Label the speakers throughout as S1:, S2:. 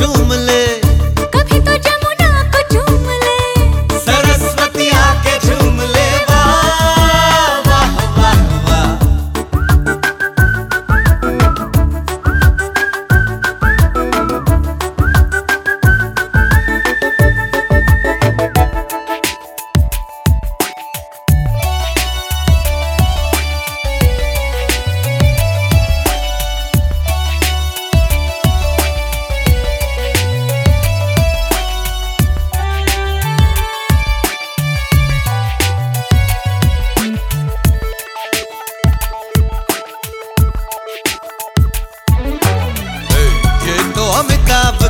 S1: गंगा को चूम ले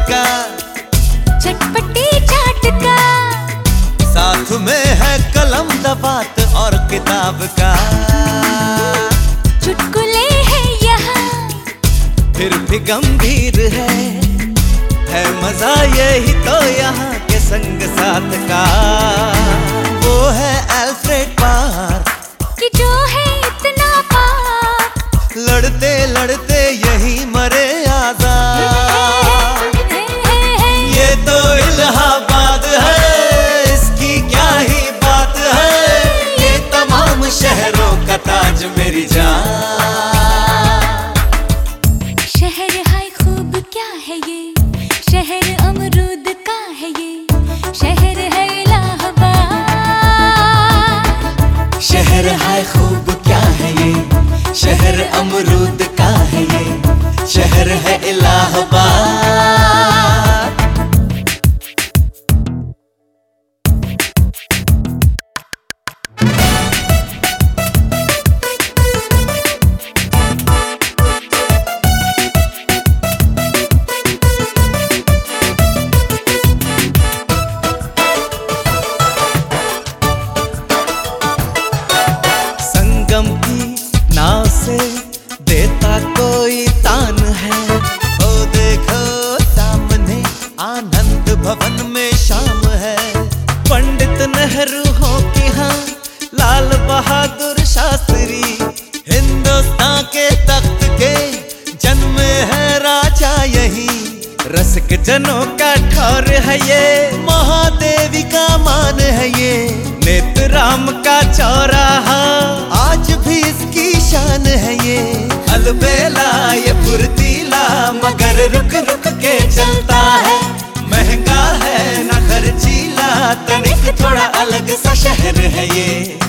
S2: का। चटपटी चाट का।
S1: साथ में है कलम दबात और किताब का।
S2: चुटकुले हैं यहाँ।
S1: फिर भी गंभीर है है मज़ा यही तो यहाँ के संग साथ का। वो है अल्फ्रेड मेरी जान।
S2: शहर हाय खूब क्या है ये? शहर अमरूद का है ये? शहर है इलाहाबाद।
S1: शहर हाय खूब क्या है ये? शहर अमरूद पंडित नेहरू हो कि हाँ लाल बहादुर शास्त्री, हिंदुस्तान के तख्त के जन्म है राजा यही। रसिक जनों का ठौर है ये, महादेवी का मान है ये। नेत्र राम का चौराहा आज भी इसकी शान है ये। अलबेला ये फुर्तीला, मगर रुक रुक के चलता है। थोड़ा अलग सा शहर है ये।